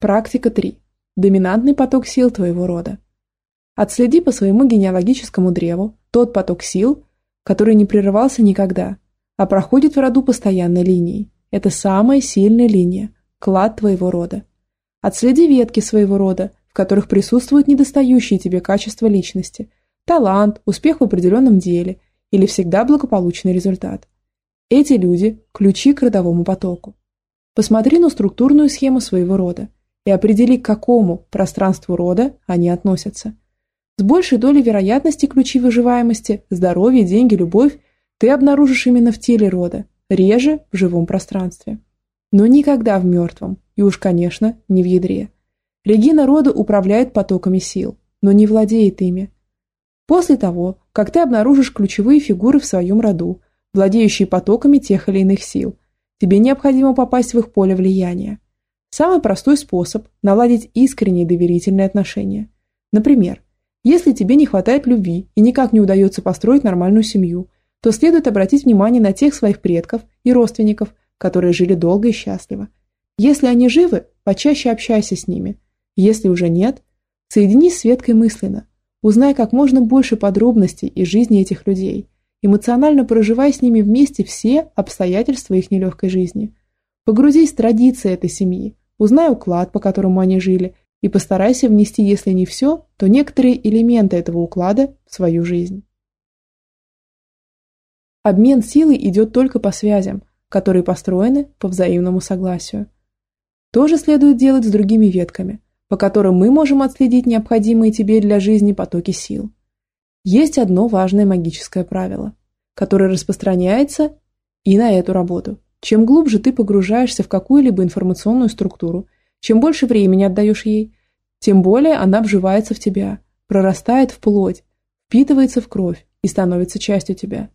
Практика 3. Доминантный поток сил твоего рода. Отследи по своему генеалогическому древу тот поток сил, который не прерывался никогда, а проходит в роду постоянной линией. Это самая сильная линия, клад твоего рода. Отследи ветки своего рода, в которых присутствуют недостающие тебе качества личности, талант, успех в определенном деле или всегда благополучный результат. Эти люди – ключи к родовому потоку. Посмотри на структурную схему своего рода и определи, к какому пространству рода они относятся. С большей долей вероятности ключи выживаемости, здоровье, деньги, любовь ты обнаружишь именно в теле рода, реже в живом пространстве. Но никогда в мертвом, и уж, конечно, не в ядре. Регина рода управляет потоками сил, но не владеет ими. После того, как ты обнаружишь ключевые фигуры в своем роду, владеющие потоками тех или иных сил, тебе необходимо попасть в их поле влияния. Самый простой способ – наладить искренние доверительные отношения. Например, если тебе не хватает любви и никак не удается построить нормальную семью, то следует обратить внимание на тех своих предков и родственников, которые жили долго и счастливо. Если они живы, почаще общайся с ними. Если уже нет, соединись с Светкой мысленно. Узнай как можно больше подробностей из жизни этих людей. Эмоционально проживай с ними вместе все обстоятельства их нелегкой жизни. Погрузись в традиции этой семьи. Узнай уклад, по которому они жили, и постарайся внести, если не все, то некоторые элементы этого уклада в свою жизнь. Обмен силой идет только по связям, которые построены по взаимному согласию. То же следует делать с другими ветками, по которым мы можем отследить необходимые тебе для жизни потоки сил. Есть одно важное магическое правило, которое распространяется и на эту работу. Чем глубже ты погружаешься в какую-либо информационную структуру, чем больше времени отдаешь ей, тем более она вживается в тебя, прорастает в плоть, впитывается в кровь и становится частью тебя.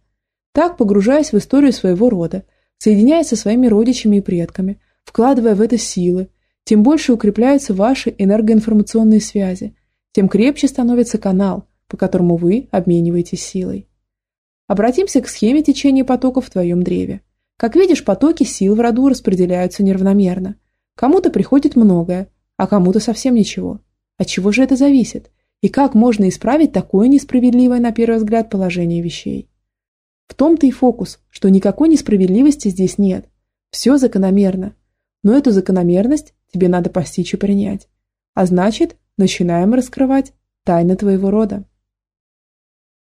Так, погружаясь в историю своего рода, соединяясь со своими родичами и предками, вкладывая в это силы, тем больше укрепляются ваши энергоинформационные связи, тем крепче становится канал, по которому вы обмениваетесь силой. Обратимся к схеме течения потоков в твоем древе. Как видишь, потоки сил в роду распределяются неравномерно. Кому-то приходит многое, а кому-то совсем ничего. От чего же это зависит? И как можно исправить такое несправедливое на первый взгляд положение вещей? В том-то и фокус, что никакой несправедливости здесь нет. Все закономерно. Но эту закономерность тебе надо постичь и принять. А значит, начинаем раскрывать тайны твоего рода.